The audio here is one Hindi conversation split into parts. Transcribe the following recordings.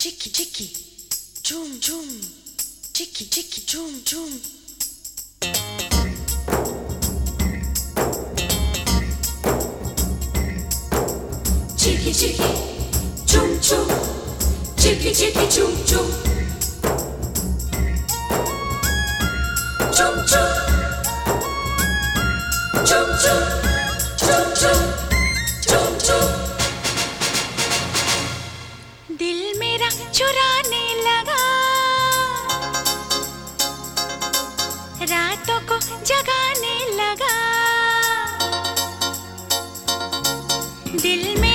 Chicky chicky, zoom zoom, chicky chicky, zoom zoom. Chicky chicky, chum chum. Chicky chicky, chum chum. Chum chum. Chum चुराने लगा। रातों को जगाने लगा। दिल मेरा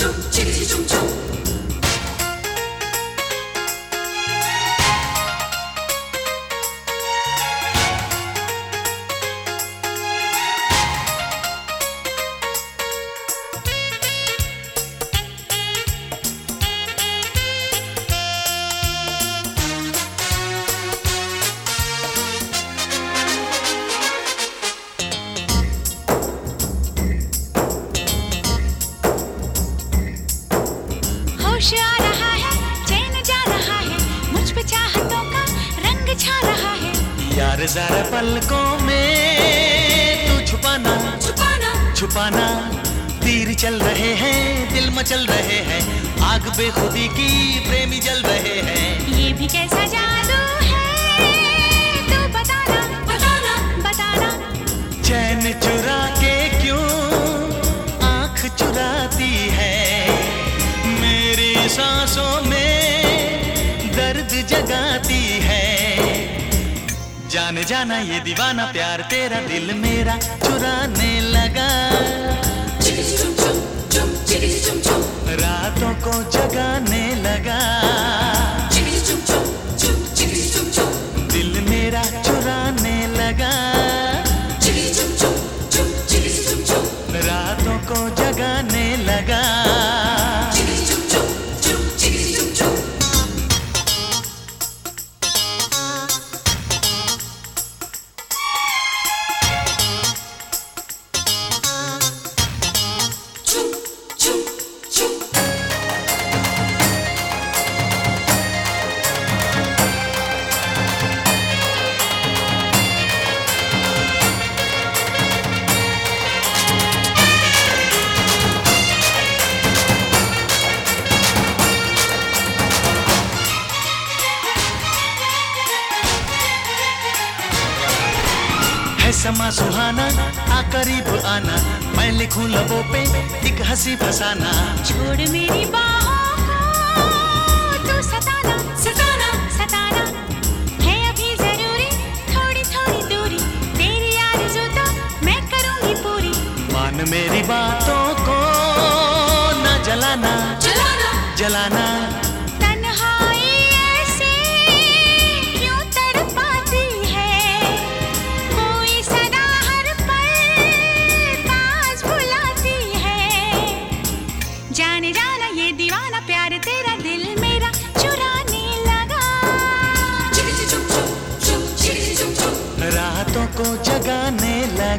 춤추 होश आ रहा है चैन जा रहा है मुझ पे चाहतों का रंग छा रहा है यार जरा पलकों में तू छुपाना Chupana. छुपाना तीर चल रहे हैं दिल मचल रहे हैं आग बेखुदी की प्रेमी जल रहे हैं ये भी कैसा जादू है तू बताना Batana. बताना चैन चुरा के क्यों आँख चुराती सांसों में दर्द जगाती है। जाने जाना ये दीवाना प्यार, तेरा दिल मेरा चुराने लगा। रातों को जगाने लगा। दिल मेरा चुराने लगा। रातों को जगाने है समा सुहाना आ करीब आना मैं लिखूं लबों पे एक हँसी फसाना छोड़ मेरी बाहों को तू सताना Satana. सताना है अभी ज़रूरी थोड़ी थोड़ी दूरी तेरी आरज़ू तो मैं करूँगी पूरी मान मेरी बातों को न जलाना Jalana. जलाना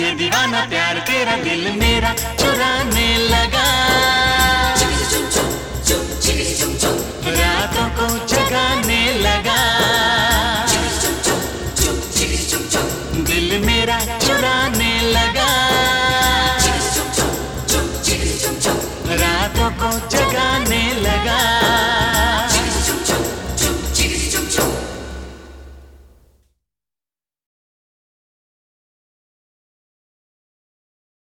ये दीवाना प्यार तेरा दिल मेरा चुराने लगा। रातों को जगाने लगा। दिल मेरा